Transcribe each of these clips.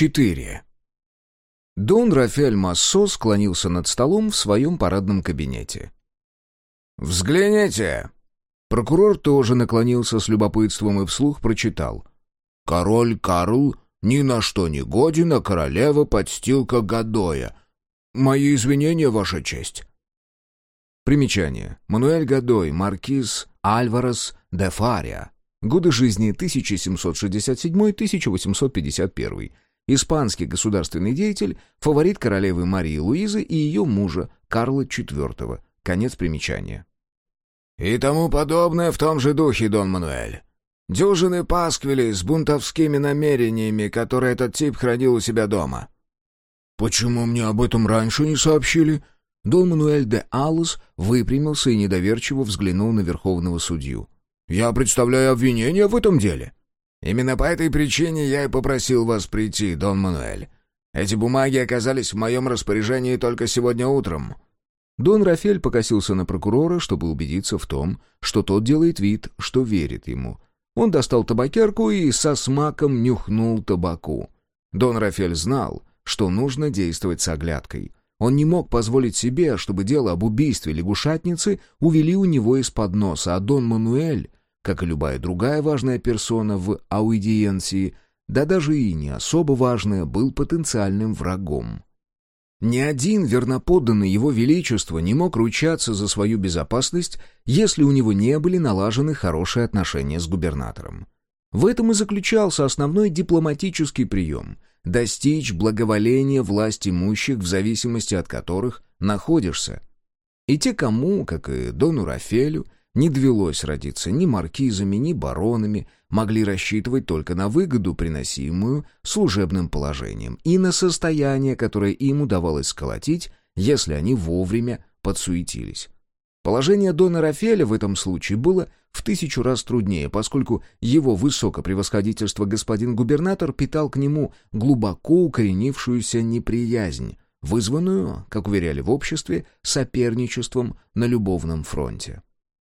4. Дон Рафель Массо склонился над столом в своем парадном кабинете. «Взгляните!» Прокурор тоже наклонился с любопытством и вслух прочитал. «Король Карл ни на что не годен, а королева подстилка Гадоя. Мои извинения, Ваша честь». Примечание. Мануэль Гадой, маркиз Альварес де Фария. Годы жизни 1767-1851. Испанский государственный деятель, фаворит королевы Марии Луизы и ее мужа Карла IV. Конец примечания. «И тому подобное в том же духе, Дон Мануэль. Дюжины пасквилей с бунтовскими намерениями, которые этот тип хранил у себя дома». «Почему мне об этом раньше не сообщили?» Дон Мануэль де Алус выпрямился и недоверчиво взглянул на верховного судью. «Я представляю обвинение в этом деле». «Именно по этой причине я и попросил вас прийти, Дон Мануэль. Эти бумаги оказались в моем распоряжении только сегодня утром». Дон Рафель покосился на прокурора, чтобы убедиться в том, что тот делает вид, что верит ему. Он достал табакерку и со смаком нюхнул табаку. Дон Рафель знал, что нужно действовать с оглядкой. Он не мог позволить себе, чтобы дело об убийстве лягушатницы увели у него из-под носа, а Дон Мануэль как и любая другая важная персона в аудиенции, да даже и не особо важная, был потенциальным врагом. Ни один верноподданный его величества не мог ручаться за свою безопасность, если у него не были налажены хорошие отношения с губернатором. В этом и заключался основной дипломатический прием – достичь благоволения власть имущих, в зависимости от которых находишься. И те, кому, как и Дону Рафелю, не довелось родиться ни маркизами, ни баронами, могли рассчитывать только на выгоду, приносимую служебным положением, и на состояние, которое им удавалось сколотить, если они вовремя подсуетились. Положение Дона Рафеля в этом случае было в тысячу раз труднее, поскольку его высокопревосходительство господин губернатор питал к нему глубоко укоренившуюся неприязнь, вызванную, как уверяли в обществе, соперничеством на любовном фронте.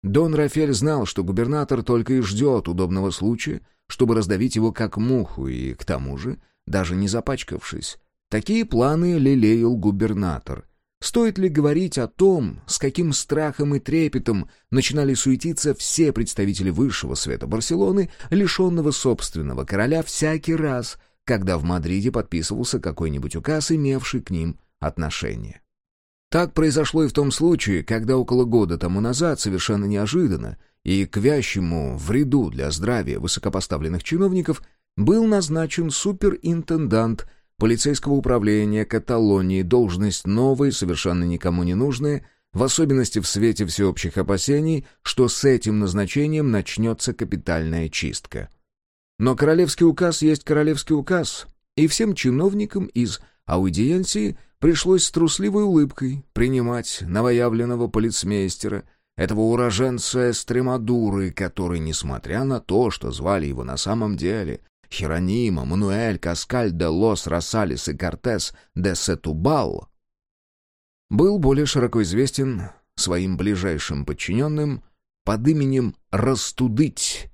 Дон Рафель знал, что губернатор только и ждет удобного случая, чтобы раздавить его как муху, и, к тому же, даже не запачкавшись. Такие планы лелеял губернатор. Стоит ли говорить о том, с каким страхом и трепетом начинали суетиться все представители высшего света Барселоны, лишенного собственного короля, всякий раз, когда в Мадриде подписывался какой-нибудь указ, имевший к ним отношение. Так произошло и в том случае, когда около года тому назад, совершенно неожиданно, и к вящему вреду для здравия высокопоставленных чиновников был назначен суперинтендант полицейского управления Каталонии, должность новая, совершенно никому не нужная, в особенности в свете всеобщих опасений, что с этим назначением начнется капитальная чистка. Но королевский указ есть королевский указ, и всем чиновникам из аудиенции – Пришлось с трусливой улыбкой принимать новоявленного полицмейстера, этого уроженца Эстремадуры, который, несмотря на то, что звали его на самом деле Херонима, Мануэль, Каскаль де Лос, Росалис и Кортес де Сетубал, был более широко известен своим ближайшим подчиненным под именем Растудыть.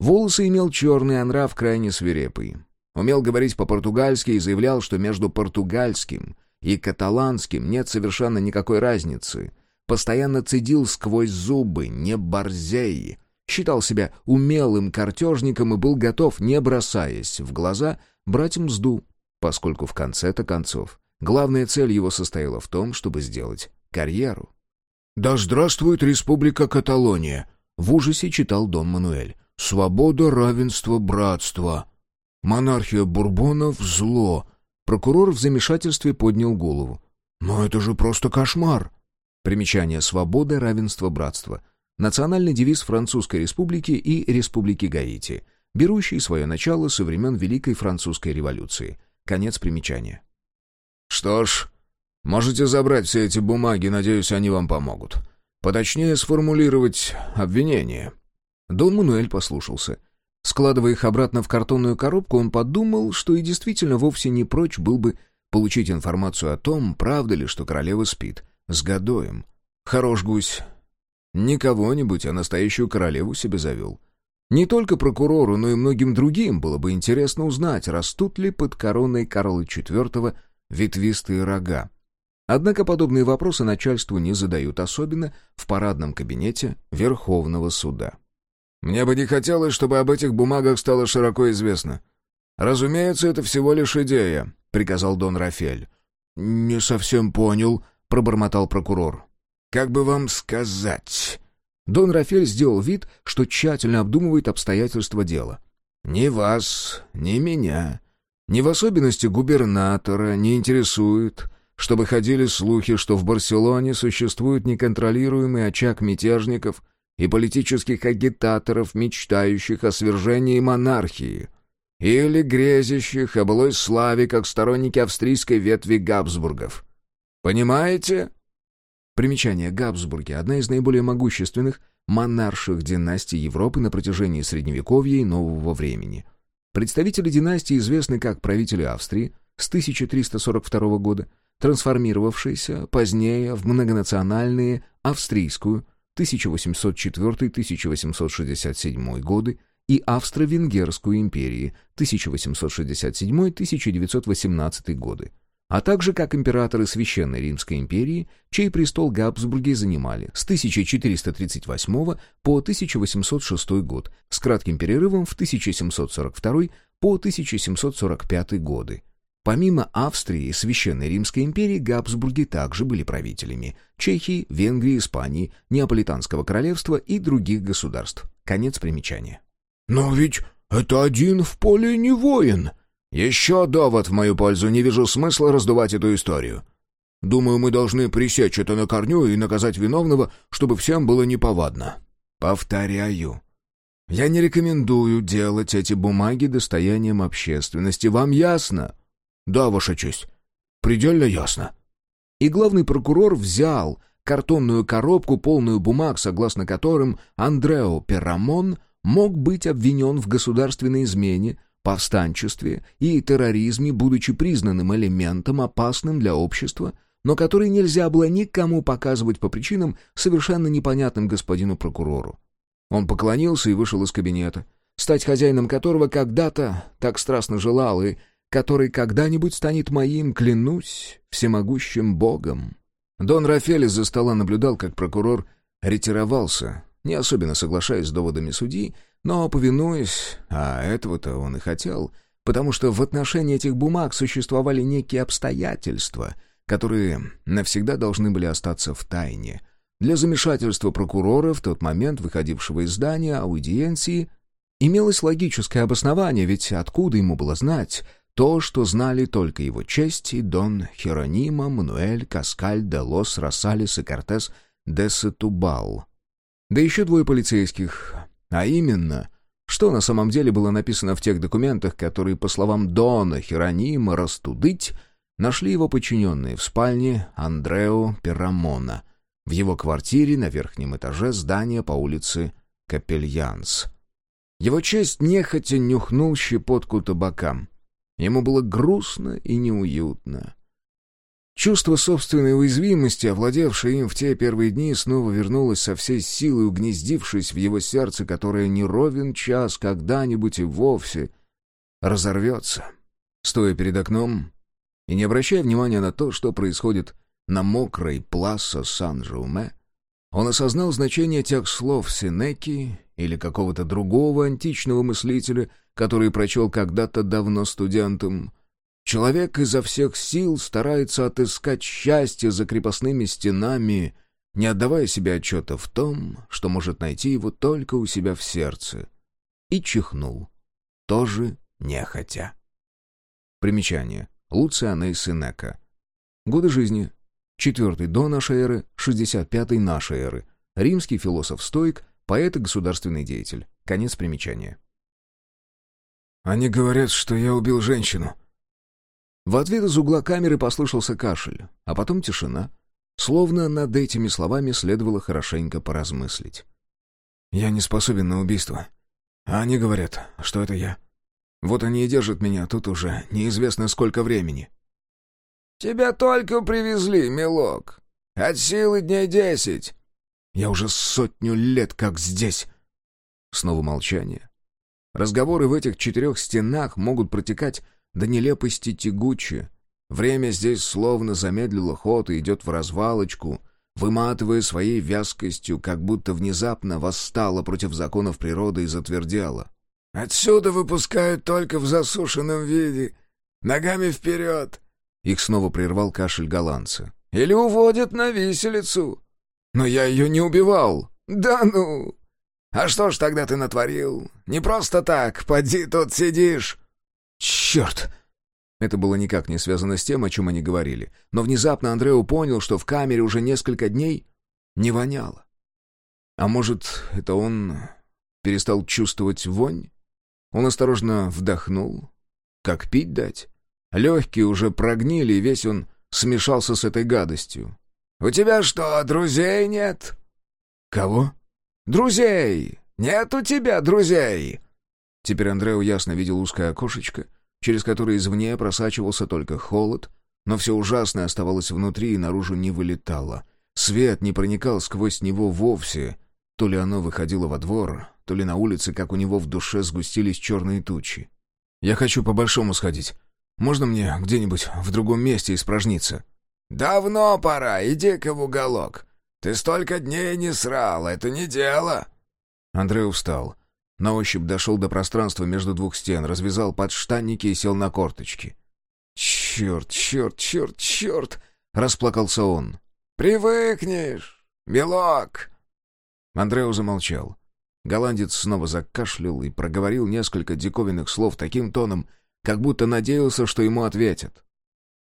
Волосы имел черный, а нрав крайне свирепый. Умел говорить по-португальски и заявлял, что между португальским и каталанским нет совершенно никакой разницы. Постоянно цедил сквозь зубы, не борзей. Считал себя умелым картежником и был готов, не бросаясь в глаза, брать мзду, поскольку в конце-то концов главная цель его состояла в том, чтобы сделать карьеру. «Да здравствует Республика Каталония!» — в ужасе читал Дон Мануэль. «Свобода, равенство, братство!» «Монархия Бурбонов — зло!» Прокурор в замешательстве поднял голову. «Но это же просто кошмар!» Примечание «Свобода, равенство, братство». Национальный девиз Французской Республики и Республики Гаити, берущий свое начало со времен Великой Французской революции. Конец примечания. «Что ж, можете забрать все эти бумаги, надеюсь, они вам помогут. Поточнее сформулировать обвинение». Дон Мануэль послушался — Складывая их обратно в картонную коробку, он подумал, что и действительно вовсе не прочь был бы получить информацию о том, правда ли, что королева спит, с Гадоем. Хорош гусь. Не кого-нибудь, а настоящую королеву себе завел. Не только прокурору, но и многим другим было бы интересно узнать, растут ли под короной Карла IV ветвистые рога. Однако подобные вопросы начальству не задают, особенно в парадном кабинете Верховного суда. «Мне бы не хотелось, чтобы об этих бумагах стало широко известно. Разумеется, это всего лишь идея», — приказал Дон Рафель. «Не совсем понял», — пробормотал прокурор. «Как бы вам сказать?» Дон Рафель сделал вид, что тщательно обдумывает обстоятельства дела. «Ни вас, ни меня, ни в особенности губернатора не интересует, чтобы ходили слухи, что в Барселоне существует неконтролируемый очаг мятежников и политических агитаторов, мечтающих о свержении монархии, или грезящих о былой славе как сторонники австрийской ветви Габсбургов. Понимаете? Примечание Габсбурги – одна из наиболее могущественных монарших династий Европы на протяжении Средневековья и Нового времени. Представители династии известны как правители Австрии с 1342 года – трансформировавшиеся позднее в многонациональные австрийскую 1804-1867 годы и Австро-Венгерскую империи 1867-1918 годы, а также как императоры Священной Римской империи, чей престол Габсбурги занимали с 1438 по 1806 год с кратким перерывом в 1742 по 1745 годы. Помимо Австрии и Священной Римской империи, Габсбурги также были правителями Чехии, Венгрии, Испании, Неаполитанского королевства и других государств. Конец примечания. «Но ведь это один в поле не воин!» «Еще довод в мою пользу, не вижу смысла раздувать эту историю. Думаю, мы должны пресечь это на корню и наказать виновного, чтобы всем было неповадно». «Повторяю, я не рекомендую делать эти бумаги достоянием общественности. Вам ясно?» «Да, Ваша честь. Предельно ясно». И главный прокурор взял картонную коробку, полную бумаг, согласно которым Андрео Перамон мог быть обвинен в государственной измене, повстанчестве и терроризме, будучи признанным элементом, опасным для общества, но который нельзя было никому показывать по причинам, совершенно непонятным господину прокурору. Он поклонился и вышел из кабинета, стать хозяином которого когда-то так страстно желал и который когда-нибудь станет моим, клянусь, всемогущим Богом». Дон Рафель из-за стола наблюдал, как прокурор ретировался, не особенно соглашаясь с доводами судьи, но повинуясь, а этого-то он и хотел, потому что в отношении этих бумаг существовали некие обстоятельства, которые навсегда должны были остаться в тайне. Для замешательства прокурора в тот момент, выходившего из здания аудиенции, имелось логическое обоснование, ведь откуда ему было знать, то, что знали только его честь и Дон Херонима, Мануэль, Каскаль, де Лос, Росалес и Кортес де Сетубал. Да еще двое полицейских. А именно, что на самом деле было написано в тех документах, которые, по словам Дона Херонима, растудыть, нашли его подчиненные в спальне Андрео Перамона, в его квартире на верхнем этаже здания по улице Капельянс. Его честь нехотя нюхнул щепотку табакам. Ему было грустно и неуютно. Чувство собственной уязвимости, овладевшее им в те первые дни, снова вернулось со всей силой, угнездившись в его сердце, которое не ровен час когда-нибудь и вовсе разорвется. Стоя перед окном и не обращая внимания на то, что происходит на мокрой пласа Сан-Жуме, он осознал значение тех слов Синеки или какого-то другого античного мыслителя, который прочел когда-то давно студентом. Человек изо всех сил старается отыскать счастье за крепостными стенами, не отдавая себе отчета в том, что может найти его только у себя в сердце. И чихнул. Тоже нехотя. Примечание. Луциана Синека. Годы жизни Четвертый до нашей эры, шестьдесят пятый нашей эры. Римский философ-стоик, поэт и государственный деятель. Конец примечания. «Они говорят, что я убил женщину». В ответ из угла камеры послышался кашель, а потом тишина. Словно над этими словами следовало хорошенько поразмыслить. «Я не способен на убийство. А они говорят, что это я. Вот они и держат меня тут уже неизвестно сколько времени». «Тебя только привезли, милок. От силы дней десять». «Я уже сотню лет как здесь». Снова молчание. Разговоры в этих четырех стенах могут протекать до нелепости тягуче. Время здесь словно замедлило ход и идет в развалочку, выматывая своей вязкостью, как будто внезапно восстало против законов природы и затвердело. «Отсюда выпускают только в засушенном виде. Ногами вперед!» Их снова прервал кашель голландца. «Или уводят на виселицу!» «Но я ее не убивал!» «Да ну! А что ж тогда ты натворил? Не просто так, поди тут сидишь!» «Черт!» Это было никак не связано с тем, о чем они говорили. Но внезапно Андрео понял, что в камере уже несколько дней не воняло. А может, это он перестал чувствовать вонь? Он осторожно вдохнул. Как пить дать? Легкие уже прогнили, и весь он смешался с этой гадостью. «У тебя что, друзей нет?» «Кого?» «Друзей! Нет у тебя друзей!» Теперь Андрео ясно видел узкое окошечко, через которое извне просачивался только холод, но все ужасное оставалось внутри и наружу не вылетало. Свет не проникал сквозь него вовсе. То ли оно выходило во двор, то ли на улице, как у него в душе сгустились черные тучи. «Я хочу по-большому сходить. Можно мне где-нибудь в другом месте испражниться?» «Давно пора, иди-ка в уголок. Ты столько дней не срал, это не дело». Андрей устал. На ощупь дошел до пространства между двух стен, развязал подштанники и сел на корточки. «Черт, черт, черт, черт!» — расплакался он. «Привыкнешь, милок!» Андрео замолчал. Голландец снова закашлял и проговорил несколько диковинных слов таким тоном, как будто надеялся, что ему ответят.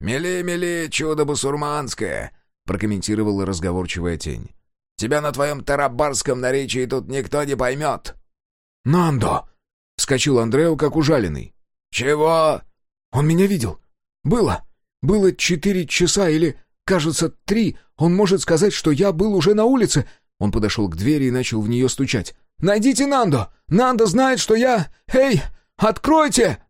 «Мели-мели, чудо басурманское!» — прокомментировала разговорчивая тень. «Тебя на твоем тарабарском наречии тут никто не поймет!» «Нандо!» — вскочил Андрео, как ужаленный. «Чего?» «Он меня видел. Было. Было четыре часа или, кажется, три. Он может сказать, что я был уже на улице». Он подошел к двери и начал в нее стучать. «Найдите Нандо! Нандо знает, что я... Эй, откройте!»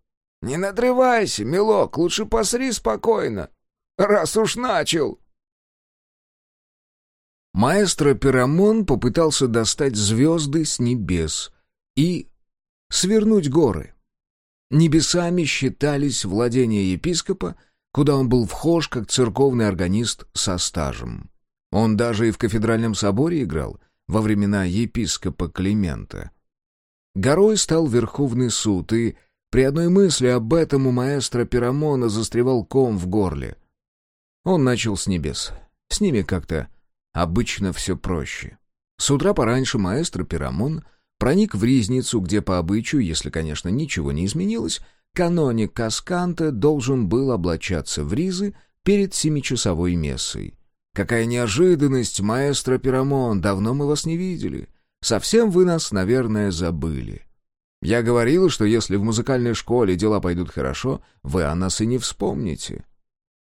«Не надрывайся, милок, лучше посри спокойно, раз уж начал!» Маэстро Пирамон попытался достать звезды с небес — и свернуть горы. Небесами считались владения епископа, куда он был вхож как церковный органист со стажем. Он даже и в кафедральном соборе играл во времена епископа Климента. Горой стал Верховный суд, и при одной мысли об этом у маэстро Пирамона застревал ком в горле. Он начал с небес. С ними как-то обычно все проще. С утра пораньше маэстро Пирамон — проник в Ризницу, где по обычаю, если, конечно, ничего не изменилось, каноник Касканте должен был облачаться в ризы перед семичасовой мессой. «Какая неожиданность, маэстро Пирамон, давно мы вас не видели. Совсем вы нас, наверное, забыли. Я говорил, что если в музыкальной школе дела пойдут хорошо, вы о нас и не вспомните».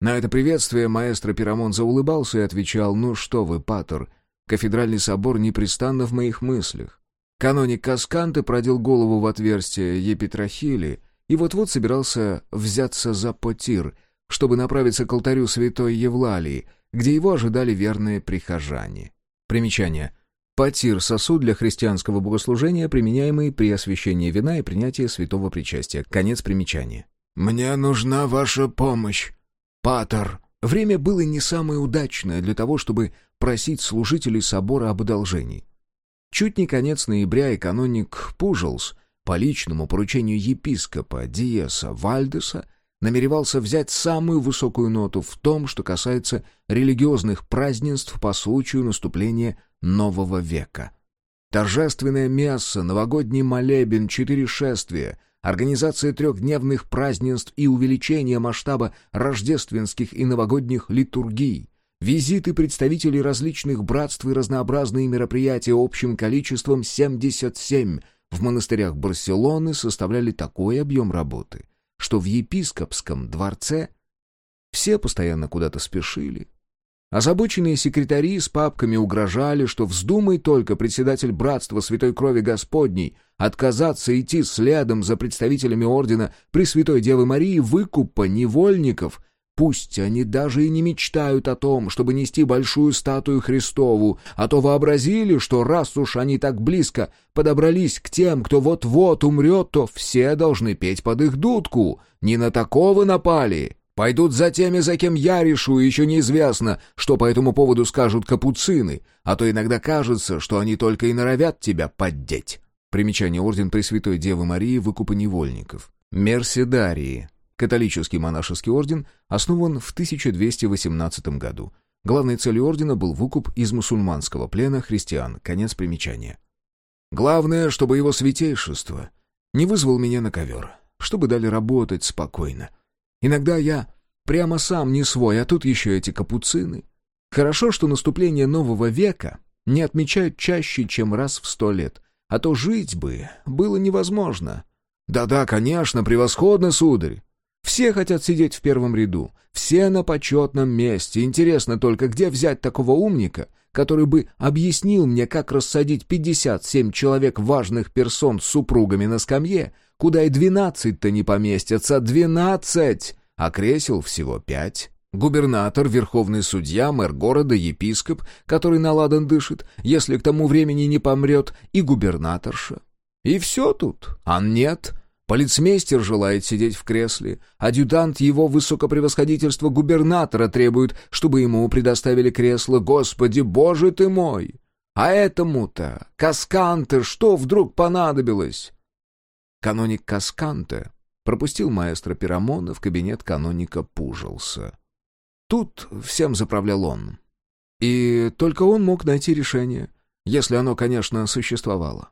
На это приветствие маэстро Пирамон заулыбался и отвечал, «Ну что вы, патер, кафедральный собор непрестанно в моих мыслях. Каноник Касканте продел голову в отверстие Епитрахили и вот-вот собирался взяться за потир, чтобы направиться к алтарю святой Евлалии, где его ожидали верные прихожане. Примечание. Потир — сосуд для христианского богослужения, применяемый при освящении вина и принятии святого причастия. Конец примечания. «Мне нужна ваша помощь, патер». Время было не самое удачное для того, чтобы просить служителей собора об одолжении. Чуть не конец ноября и каноник Пужелс по личному поручению епископа Диеса Вальдеса намеревался взять самую высокую ноту в том, что касается религиозных празднеств по случаю наступления нового века. Торжественное месса, новогодний молебен, четыре шествия, организация трехдневных празднеств и увеличение масштаба рождественских и новогодних литургий, Визиты представителей различных братств и разнообразные мероприятия общим количеством 77 в монастырях Барселоны составляли такой объем работы, что в епископском дворце все постоянно куда-то спешили. Озабоченные секретари с папками угрожали, что вздумай только председатель братства Святой Крови Господней отказаться идти следом за представителями ордена Пресвятой Девы Марии выкупа невольников Пусть они даже и не мечтают о том, чтобы нести большую статую Христову, а то вообразили, что раз уж они так близко подобрались к тем, кто вот-вот умрет, то все должны петь под их дудку. Не на такого напали. Пойдут за теми, за кем я решу, и еще неизвестно, что по этому поводу скажут капуцины, а то иногда кажется, что они только и норовят тебя поддеть. Примечание Орден Пресвятой Девы Марии выкупа невольников. Мерседарии Католический монашеский орден основан в 1218 году. Главной целью ордена был выкуп из мусульманского плена христиан. Конец примечания. Главное, чтобы его святейшество не вызвал меня на ковер, чтобы дали работать спокойно. Иногда я прямо сам не свой, а тут еще эти капуцины. Хорошо, что наступление нового века не отмечают чаще, чем раз в сто лет, а то жить бы было невозможно. «Да-да, конечно, превосходно, сударь. Все хотят сидеть в первом ряду, все на почетном месте. Интересно только, где взять такого умника, который бы объяснил мне, как рассадить 57 человек важных персон с супругами на скамье, куда и 12-то не поместятся, 12, а кресел всего пять. Губернатор, верховный судья, мэр города, епископ, который на ладан дышит, если к тому времени не помрет, и губернаторша. И все тут, а нет, Полицмейстер желает сидеть в кресле. Адъютант его высокопревосходительства губернатора требует, чтобы ему предоставили кресло. Господи, боже ты мой! А этому-то, Касканте, что вдруг понадобилось? Каноник Касканте пропустил маэстро Пирамона в кабинет каноника Пужился. Тут всем заправлял он. И только он мог найти решение, если оно, конечно, существовало.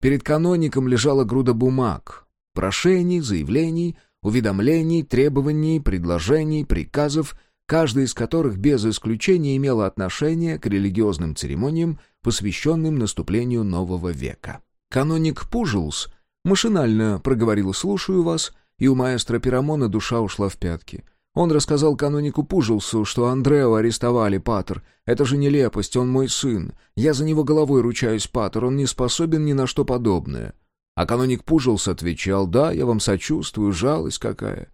Перед каноником лежала груда бумаг, Прошений, заявлений, уведомлений, требований, предложений, приказов, каждый из которых без исключения имело отношение к религиозным церемониям, посвященным наступлению нового века. Каноник Пужилс машинально проговорил «слушаю вас», и у маэстро Пирамона душа ушла в пятки. Он рассказал канонику Пужилсу, что Андрео арестовали, Патер. Это же нелепость, он мой сын. Я за него головой ручаюсь, Патер, он не способен ни на что подобное. А каноник Пужился отвечал, «Да, я вам сочувствую, жалость какая».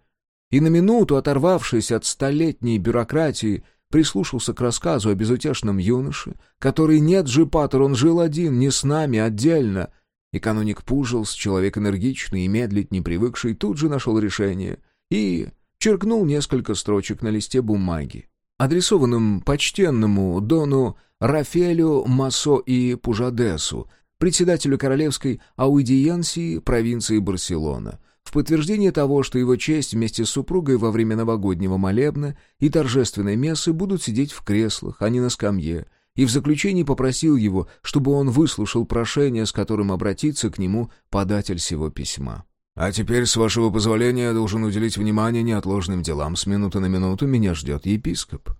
И на минуту, оторвавшись от столетней бюрократии, прислушался к рассказу о безутешном юноше, который нет же, Патер, он жил один, не с нами, отдельно. И каноник Пужился, человек энергичный и медлить не привыкший, тут же нашел решение и черкнул несколько строчек на листе бумаги, адресованным почтенному дону Рафелю Масо и Пужадесу, председателю королевской аудиенции провинции Барселона, в подтверждение того, что его честь вместе с супругой во время новогоднего молебна и торжественной мессы будут сидеть в креслах, а не на скамье, и в заключении попросил его, чтобы он выслушал прошение, с которым обратится к нему податель сего письма. «А теперь, с вашего позволения, я должен уделить внимание неотложным делам. С минуты на минуту меня ждет епископ».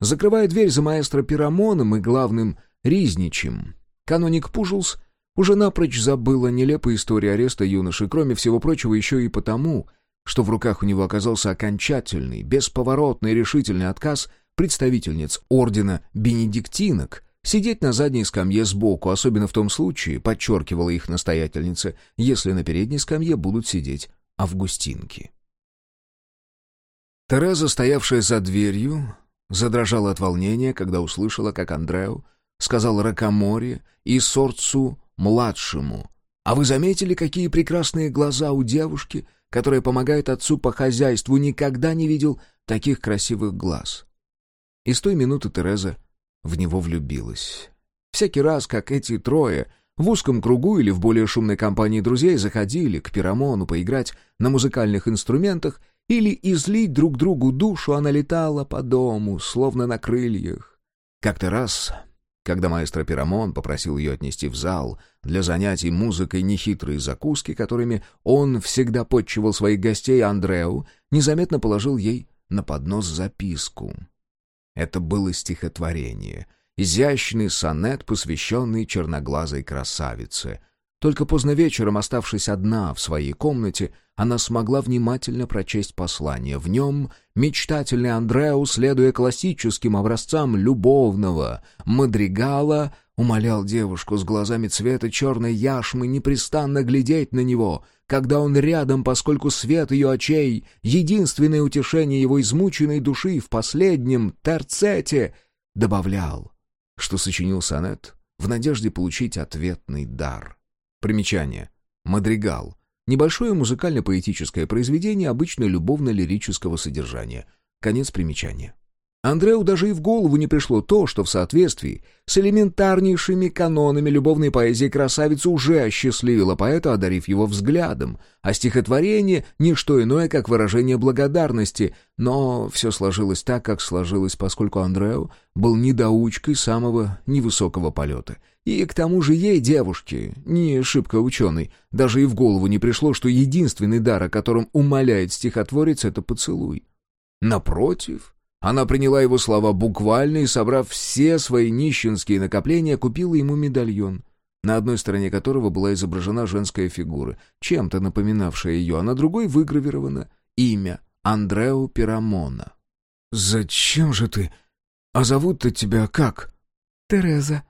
Закрывая дверь за маэстро Пирамоном и главным Ризничем, Каноник Пужулс уже напрочь забыл о нелепой истории ареста юноши, кроме всего прочего еще и потому, что в руках у него оказался окончательный, бесповоротный решительный отказ представительниц ордена бенедиктинок сидеть на задней скамье сбоку, особенно в том случае, подчеркивала их настоятельница, если на передней скамье будут сидеть августинки. Тереза, стоявшая за дверью, задрожала от волнения, когда услышала, как Андрео сказал Ракамори и Сорцу-младшему. «А вы заметили, какие прекрасные глаза у девушки, которая помогает отцу по хозяйству? Никогда не видел таких красивых глаз». И с той минуты Тереза в него влюбилась. Всякий раз, как эти трое в узком кругу или в более шумной компании друзей заходили к Пирамону поиграть на музыкальных инструментах или излить друг другу душу, она летала по дому, словно на крыльях. Как-то раз когда маэстро Пирамон попросил ее отнести в зал для занятий музыкой нехитрые закуски, которыми он всегда подчивал своих гостей, Андреу незаметно положил ей на поднос записку. Это было стихотворение, изящный сонет, посвященный черноглазой красавице — только поздно вечером, оставшись одна в своей комнате, она смогла внимательно прочесть послание. В нем мечтательный Андреу, следуя классическим образцам любовного мадригала, умолял девушку с глазами цвета черной яшмы непрестанно глядеть на него, когда он рядом, поскольку свет ее очей — единственное утешение его измученной души в последнем терцете, добавлял, что сочинил сонет в надежде получить ответный дар. Примечание. Мадригал. Небольшое музыкально-поэтическое произведение обычно любовно-лирического содержания. Конец примечания. Андреу даже и в голову не пришло то, что в соответствии с элементарнейшими канонами любовной поэзии красавица уже осчастливила поэта, одарив его взглядом, а стихотворение — не что иное, как выражение благодарности, но все сложилось так, как сложилось, поскольку Андреу был недоучкой самого невысокого полета. И к тому же ей, девушке, не шибко ученый, даже и в голову не пришло, что единственный дар, о котором умоляет стихотворец, — это поцелуй. Напротив... Она приняла его слова буквально и, собрав все свои нищенские накопления, купила ему медальон, на одной стороне которого была изображена женская фигура, чем-то напоминавшая ее, а на другой выгравировано имя Андрео Пирамона. «Зачем же ты? А зовут-то тебя как?» «Тереза».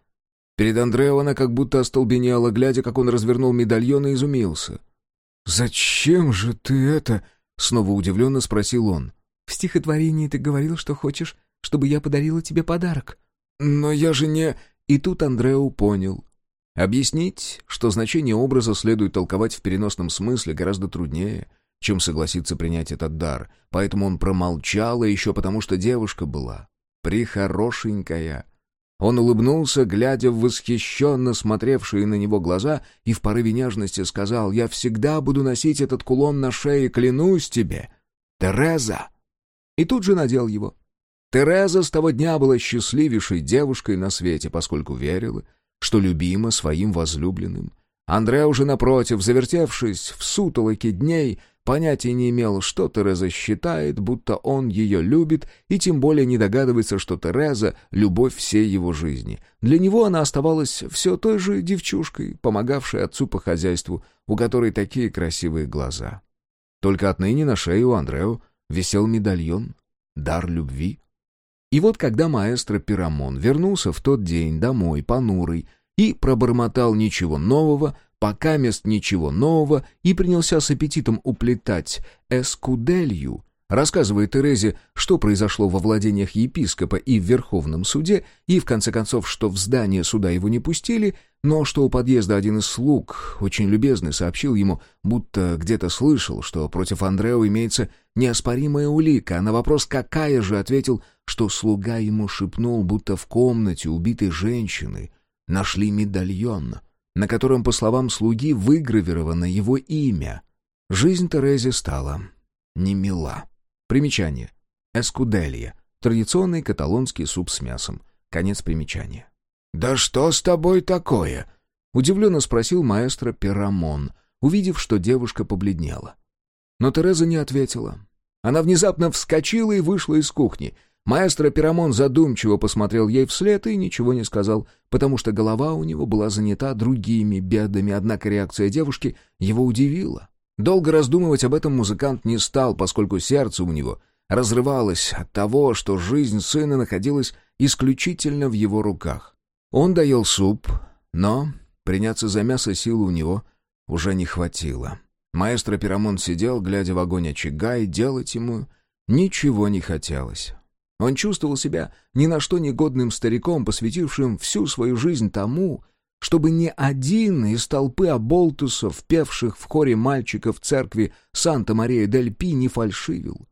Перед Андрео она как будто остолбенела, глядя, как он развернул медальон и изумился. «Зачем же ты это?» — снова удивленно спросил он. В стихотворении ты говорил, что хочешь, чтобы я подарила тебе подарок». «Но я же не...» И тут Андреу понял. Объяснить, что значение образа следует толковать в переносном смысле, гораздо труднее, чем согласиться принять этот дар. Поэтому он промолчал, и еще потому, что девушка была прихорошенькая. Он улыбнулся, глядя в восхищенно смотревшие на него глаза, и в порыве нежности сказал, «Я всегда буду носить этот кулон на шее, клянусь тебе, Тереза!» И тут же надел его. Тереза с того дня была счастливейшей девушкой на свете, поскольку верила, что любима своим возлюбленным. Андре уже напротив, завертевшись в сутолоке дней, понятия не имел, что Тереза считает, будто он ее любит, и тем более не догадывается, что Тереза — любовь всей его жизни. Для него она оставалась все той же девчушкой, помогавшей отцу по хозяйству, у которой такие красивые глаза. Только отныне на шее у Андрео висел медальон, дар любви. И вот когда маэстро Пирамон вернулся в тот день домой, понурый, и пробормотал ничего нового, пока мест ничего нового, и принялся с аппетитом уплетать эскуделью, рассказывая Терезе, что произошло во владениях епископа и в Верховном суде, и, в конце концов, что в здание суда его не пустили, но что у подъезда один из слуг, очень любезный, сообщил ему, будто где-то слышал, что против Андрео имеется неоспоримая улика, а на вопрос «какая же?» ответил, что слуга ему шепнул, будто в комнате убитой женщины нашли медальон, на котором, по словам слуги, выгравировано его имя. Жизнь Терезе стала немила. Примечание. Эскуделья. Традиционный каталонский суп с мясом. Конец примечания. «Да что с тобой такое?» Удивленно спросил маэстро Перамон, увидев, что девушка побледнела. Но Тереза не ответила. Она внезапно вскочила и вышла из кухни. Маэстро Пирамон задумчиво посмотрел ей вслед и ничего не сказал, потому что голова у него была занята другими бедами, однако реакция девушки его удивила. Долго раздумывать об этом музыкант не стал, поскольку сердце у него разрывалось от того, что жизнь сына находилась исключительно в его руках. Он доел суп, но приняться за мясо силы у него уже не хватило. Маэстро Пирамон сидел, глядя в огонь очага, и делать ему ничего не хотелось. Он чувствовал себя ни на что негодным стариком, посвятившим всю свою жизнь тому, чтобы ни один из толпы оболтусов, певших в хоре мальчиков в церкви Санта-Мария-дель-Пи, не фальшивил.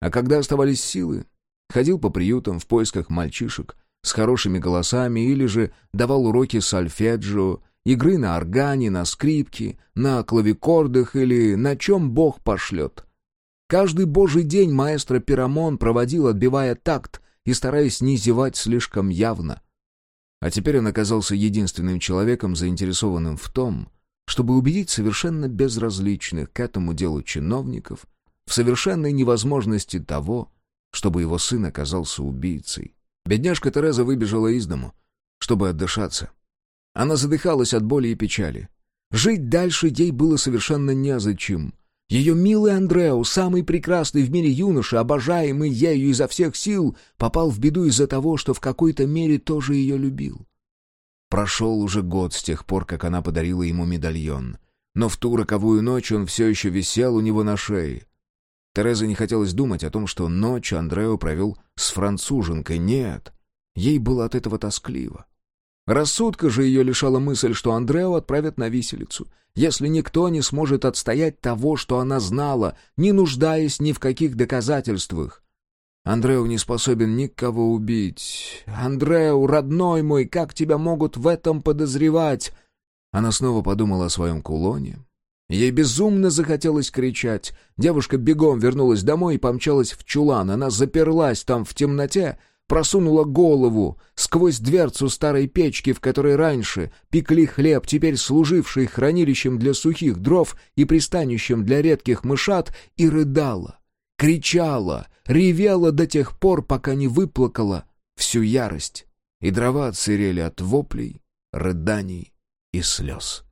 А когда оставались силы, ходил по приютам в поисках мальчишек с хорошими голосами или же давал уроки сольфеджио, игры на органе, на скрипке, на клавикордах или на чем Бог пошлет. Каждый божий день маэстро Пирамон проводил, отбивая такт и стараясь не зевать слишком явно — а теперь он оказался единственным человеком, заинтересованным в том, чтобы убедить совершенно безразличных к этому делу чиновников в совершенной невозможности того, чтобы его сын оказался убийцей. Бедняжка Тереза выбежала из дому, чтобы отдышаться. Она задыхалась от боли и печали. Жить дальше ей было совершенно незачем. Ее милый Андреу, самый прекрасный в мире юноша, обожаемый ею изо всех сил, попал в беду из-за того, что в какой-то мере тоже ее любил. Прошел уже год с тех пор, как она подарила ему медальон. но в ту роковую ночь он все еще висел у него на шее. Терезе не хотелось думать о том, что ночь Андрео провел с француженкой. Нет, ей было от этого тоскливо. Рассудка же ее лишала мысль, что Андрео отправят на виселицу, если никто не сможет отстоять того, что она знала, не нуждаясь ни в каких доказательствах. Андрео не способен никого убить. Андрео, родной мой, как тебя могут в этом подозревать? Она снова подумала о своем кулоне, Ей безумно захотелось кричать. Девушка бегом вернулась домой и помчалась в чулан. Она заперлась там в темноте, просунула голову сквозь дверцу старой печки, в которой раньше пекли хлеб, теперь служивший хранилищем для сухих дров и пристанищем для редких мышат, и рыдала, кричала, ревела до тех пор, пока не выплакала всю ярость, и дрова отсырели от воплей, рыданий и слез.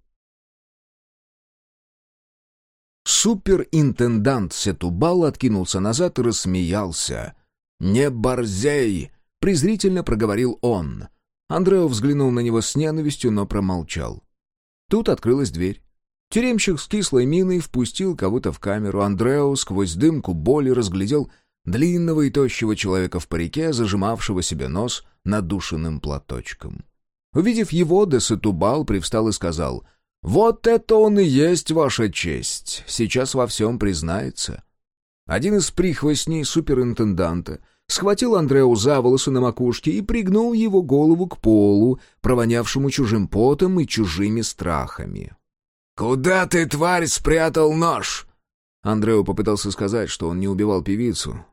Суперинтендант Сетубал откинулся назад и рассмеялся. «Не борзей!» — презрительно проговорил он. Андрео взглянул на него с ненавистью, но промолчал. Тут открылась дверь. Тюремщик с кислой миной впустил кого-то в камеру. Андрео сквозь дымку боли разглядел длинного и тощего человека в парике, зажимавшего себе нос надушенным платочком. Увидев его, Десетубал привстал и сказал — «Вот это он и есть ваша честь. Сейчас во всем признается». Один из прихвостней суперинтенданта схватил Андреу за волосы на макушке и пригнул его голову к полу, провонявшему чужим потом и чужими страхами. «Куда ты, тварь, спрятал нож?» Андреу попытался сказать, что он не убивал певицу,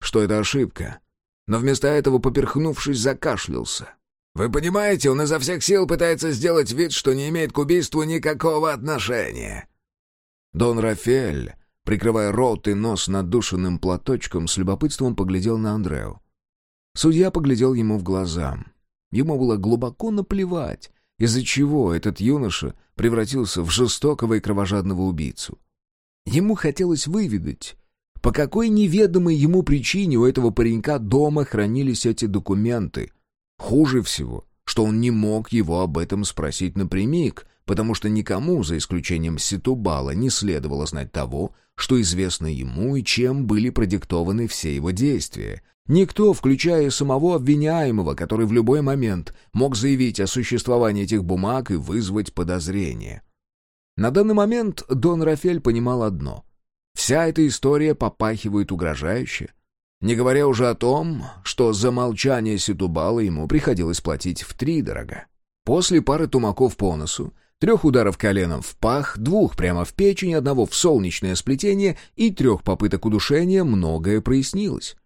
что это ошибка, но вместо этого, поперхнувшись, закашлялся. Вы понимаете, он изо всех сил пытается сделать вид, что не имеет к убийству никакого отношения». Дон Рафаэль, прикрывая рот и нос надушенным платочком, с любопытством поглядел на Андрео. Судья поглядел ему в глаза. Ему было глубоко наплевать, из-за чего этот юноша превратился в жестокого и кровожадного убийцу. Ему хотелось выведать, по какой неведомой ему причине у этого паренька дома хранились эти документы — Хуже всего, что он не мог его об этом спросить напрямик, потому что никому, за исключением Ситубала, не следовало знать того, что известно ему и чем были продиктованы все его действия. Никто, включая самого обвиняемого, который в любой момент мог заявить о существовании этих бумаг и вызвать подозрение. На данный момент Дон Рафель понимал одно. Вся эта история попахивает угрожающе, не говоря уже о том, что за молчание Ситубала ему приходилось платить втридорога. После пары тумаков по носу, трех ударов коленом в пах, двух прямо в печень, одного в солнечное сплетение и трех попыток удушения многое прояснилось.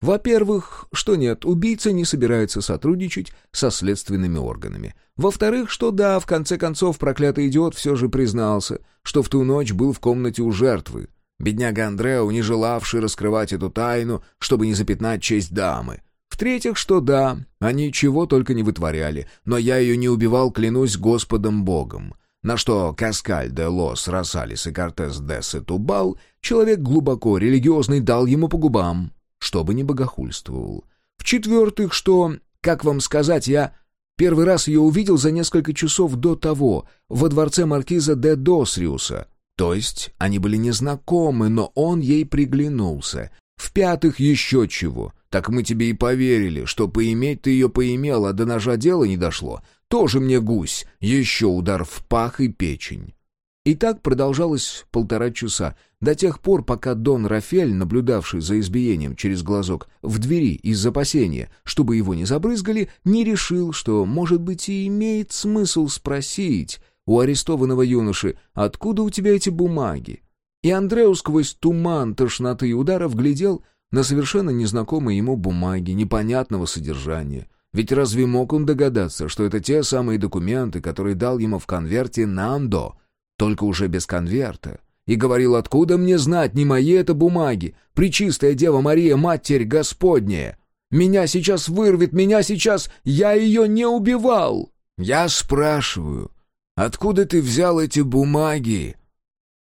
Во-первых, что нет, убийца не собирается сотрудничать со следственными органами. Во-вторых, что да, в конце концов, проклятый идиот все же признался, что в ту ночь был в комнате у жертвы, Бедняга Андрео, не желавший раскрывать эту тайну, чтобы не запятнать честь дамы. В-третьих, что да, они чего только не вытворяли, но я ее не убивал, клянусь Господом Богом. На что Каскаль де Лос, Росалис и Кортес де Сетубал, человек глубоко религиозный, дал ему по губам, чтобы не богохульствовал. В-четвертых, что, как вам сказать, я первый раз ее увидел за несколько часов до того, во дворце маркиза де Досриуса — то есть они были незнакомы, но он ей приглянулся. В-пятых, еще чего. Так мы тебе и поверили, что поиметь ты ее поимел, а до ножа дело не дошло. Тоже мне гусь. Еще удар в пах и печень. И так продолжалось полтора часа, до тех пор, пока Дон Рафель, наблюдавший за избиением через глазок в двери из опасения, чтобы его не забрызгали, не решил, что, может быть, и имеет смысл спросить, у арестованного юноши, откуда у тебя эти бумаги? И Андреу сквозь туман тошноты и ударов глядел на совершенно незнакомые ему бумаги, непонятного содержания. Ведь разве мог он догадаться, что это те самые документы, которые дал ему в конверте Нандо, только уже без конверта? И говорил, откуда мне знать, не мои это бумаги, Пречистая Дева Мария, Матерь Господняя. Меня сейчас вырвет, меня сейчас... Я ее не убивал!» «Я спрашиваю, Откуда ты взял эти бумаги?»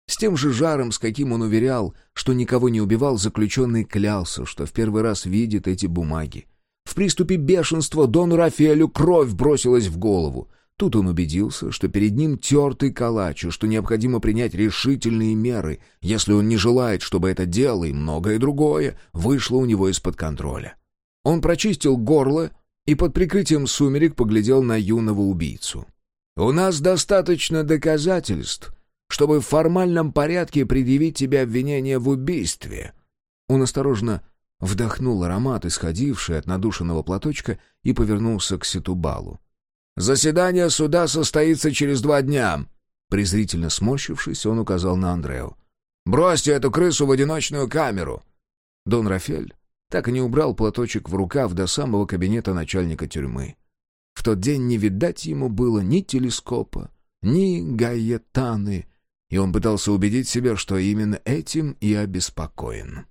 С тем же жаром, с каким он уверял, что никого не убивал, заключенный клялся, что в первый раз видит эти бумаги. В приступе бешенства Дону Рафаэлю кровь бросилась в голову. Тут он убедился, что перед ним тертый калач, и что необходимо принять решительные меры, если он не желает, чтобы это дело и многое другое вышло у него из-под контроля. Он прочистил горло и под прикрытием сумерек поглядел на юного убийцу. «У нас достаточно доказательств, чтобы в формальном порядке предъявить тебе обвинение в убийстве». Он осторожно вдохнул аромат, исходивший от надушенного платочка, и повернулся к Ситубалу. «Заседание суда состоится через два дня», — презрительно сморщившись, он указал на Андрео. «Бросьте эту крысу в одиночную камеру!» Дон Рафель так и не убрал платочек в рукав до самого кабинета начальника тюрьмы. В тот день не видать ему было ни телескопа, ни гаетаны, и он пытался убедить себя, что именно этим и обеспокоен.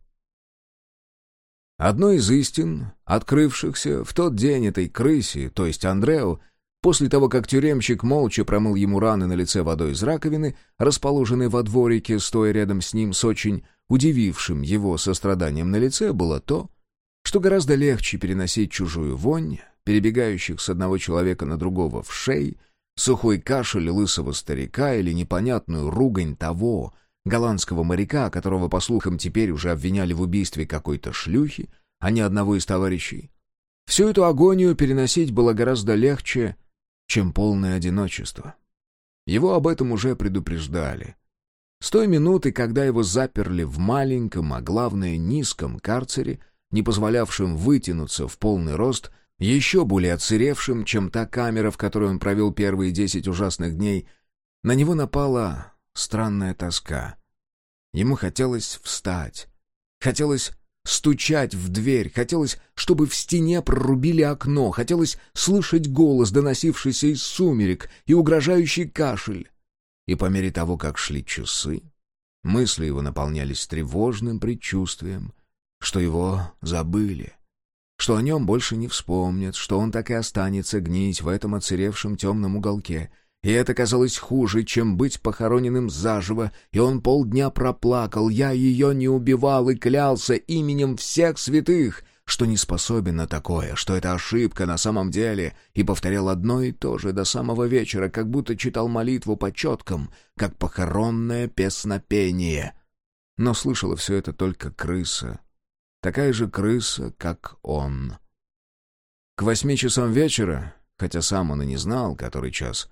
Одной из истин, открывшихся в тот день этой крысе, то есть Андрео, после того, как тюремщик молча промыл ему раны на лице водой из раковины, расположенной во дворике, стоя рядом с ним с очень удивившим его состраданием на лице, было то, что гораздо легче переносить чужую вонь, перебегающих с одного человека на другого в шей, сухой кашель лысого старика или непонятную ругань того, голландского моряка, которого, по слухам, теперь уже обвиняли в убийстве какой-то шлюхи, а не одного из товарищей. Всю эту агонию переносить было гораздо легче, чем полное одиночество. Его об этом уже предупреждали. С той минуты, когда его заперли в маленьком, а главное низком карцере, не позволявшем вытянуться в полный рост, еще более отсыревшим, чем та камера, в которой он провел первые десять ужасных дней, на него напала странная тоска. Ему хотелось встать, хотелось стучать в дверь, хотелось, чтобы в стене прорубили окно, хотелось слышать голос, доносившийся из сумерек, и угрожающий кашель. И по мере того, как шли часы, мысли его наполнялись тревожным предчувствием, что его забыли, что о нем больше не вспомнят, что он так и останется гнить в этом оцаревшем темном уголке. И это казалось хуже, чем быть похороненным заживо, и он полдня проплакал, я ее не убивал и клялся именем всех святых, что не способен на такое, что это ошибка на самом деле, и повторял одно и то же до самого вечера, как будто читал молитву по четкам, как похоронное песнопение. Но слышала все это только крыса. Такая же крыса, как он. К восьми часам вечера, хотя сам он и не знал, который час,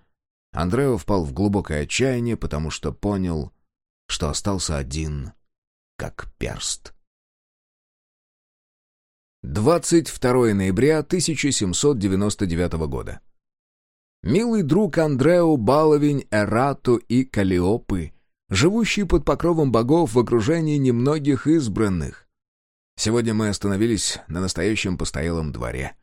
Андрео впал в глубокое отчаяние, потому что понял, что остался один, как перст. 22 ноября 1799 года. Милый друг Андрео Баловень Эрату и Калиопы, живущий под покровом богов в окружении немногих избранных. Сегодня мы остановились на настоящем постоялом дворе.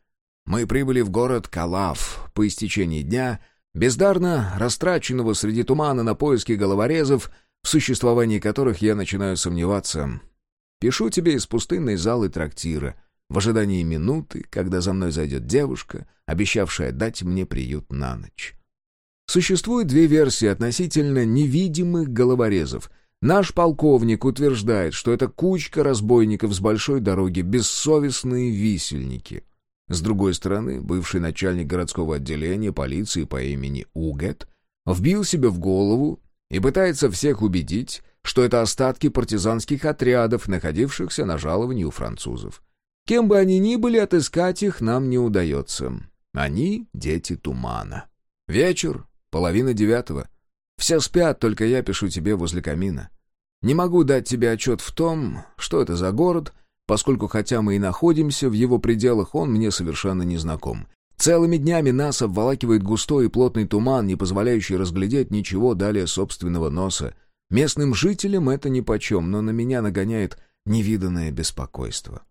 Мы прибыли в город Калав по истечении дня, бездарно растраченного среди тумана на поиски головорезов, в существовании которых я начинаю сомневаться. Пишу тебе из пустынной залы трактира — в ожидании минуты, когда за мной зайдет девушка, обещавшая дать мне приют на ночь. Существует две версии относительно невидимых головорезов. Наш полковник утверждает, что это кучка разбойников с большой дороги, бессовестные висельники. С другой стороны, бывший начальник городского отделения полиции по имени Угет вбил себе в голову и пытается всех убедить, что это остатки партизанских отрядов, находившихся на жаловании у французов. Кем бы они ни были, отыскать их нам не удается. Они — дети тумана. Вечер, половина девятого. Все спят, только я пишу тебе возле камина. Не могу дать тебе отчет в том, что это за город, поскольку хотя мы и находимся в его пределах, он мне совершенно не знаком. Целыми днями нас обволакивает густой и плотный туман, не позволяющий разглядеть ничего далее собственного носа. Местным жителям это нипочем, но на меня нагоняет невиданное беспокойство.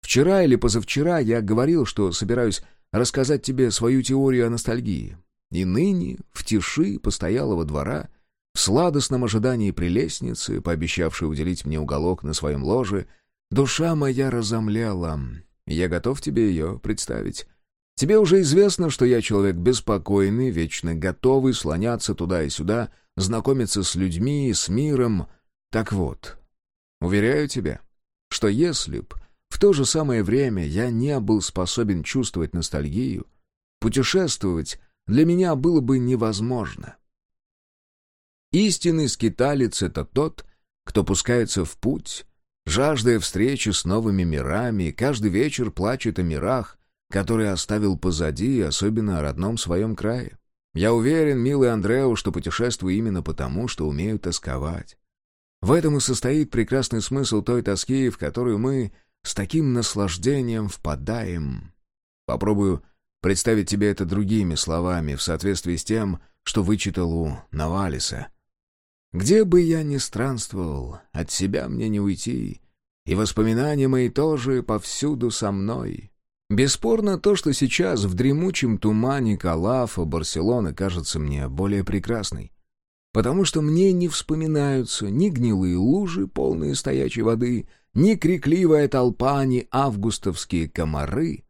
Вчера или позавчера я говорил, что собираюсь рассказать тебе свою теорию о ностальгии. И ныне, в тиши постоялого двора, в сладостном ожидании прелестницы, пообещавшей уделить мне уголок на своем ложе, душа моя разомляла. Я готов тебе ее представить. Тебе уже известно, что я человек беспокойный, вечно готовый слоняться туда и сюда, знакомиться с людьми и с миром. Так вот, уверяю тебя, что если б в то же самое время я не был способен чувствовать ностальгию, путешествовать для меня было бы невозможно. Истинный скиталец — это тот, кто пускается в путь, жаждая встречи с новыми мирами, каждый вечер плачет о мирах, которые оставил позади, особенно о родном своем крае. Я уверен, милый Андреу, что путешествую именно потому, что умею тосковать. В этом и состоит прекрасный смысл той тоски, в которую мы с таким наслаждением впадаем. Попробую представить тебе это другими словами, в соответствии с тем, что вычитал у Навалиса. Где бы я ни странствовал, от себя мне не уйти, и воспоминания мои тоже повсюду со мной. Бесспорно, то, что сейчас в дремучем тумане Калафа Барселона кажется мне более прекрасной. Потому что мне не вспоминаются ни гнилые лужи, полные стоячей воды, ни крикливая толпа, ни августовские комары.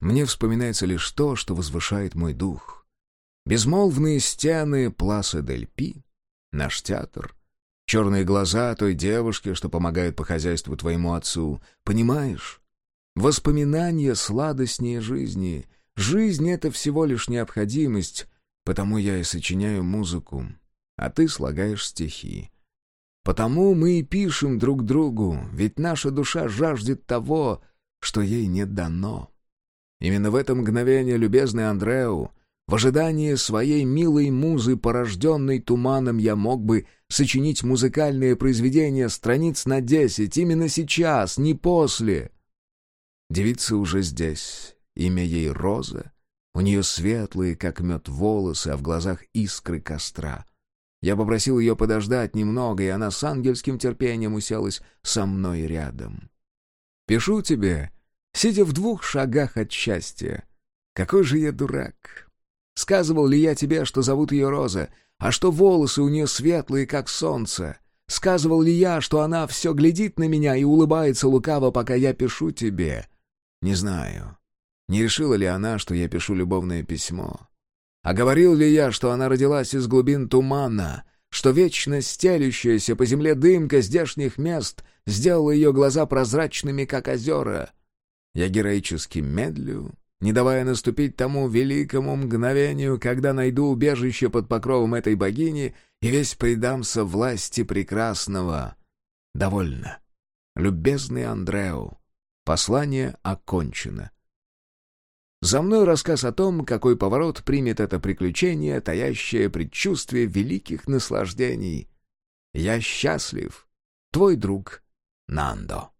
Мне вспоминается лишь то, что возвышает мой дух. Безмолвные стены Пласа дель Пи, наш театр. Черные глаза той девушки, что помогает по хозяйству твоему отцу. Понимаешь? Воспоминания сладостнее жизни. Жизнь — это всего лишь необходимость, потому я и сочиняю музыку, а ты слагаешь стихи. Потому мы и пишем друг другу, ведь наша душа жаждет того, что ей не дано. Именно в это мгновение, любезный Андреу, в ожидании своей милой музы, порожденной туманом, я мог бы сочинить музыкальное произведение страниц на десять, именно сейчас, не после. Девица уже здесь, имя ей Роза, у нее светлые, как мед, волосы, а в глазах искры костра. Я попросил ее подождать немного, и она с ангельским терпением уселась со мной рядом. «Пишу тебе, сидя в двух шагах от счастья. Какой же я дурак!» Сказывал ли я тебе, что зовут ее Роза, а что волосы у нее светлые, как солнце? Сказывал ли я, что она все глядит на меня и улыбается лукаво, пока я пишу тебе? Не знаю. Не решила ли она, что я пишу любовное письмо? А говорил ли я, что она родилась из глубин тумана, что вечно стелющаяся по земле дымка здешних мест сделала ее глаза прозрачными, как озера? Я героически медлю, не давая наступить тому великому мгновению, когда найду убежище под покровом этой богини и весь предамся власти прекрасного. Довольно. Любезный Андреу, послание окончено. За мной рассказ о том, какой поворот примет это приключение, таящее предчувствие великих наслаждений. Я счастлив. Твой друг Нандо.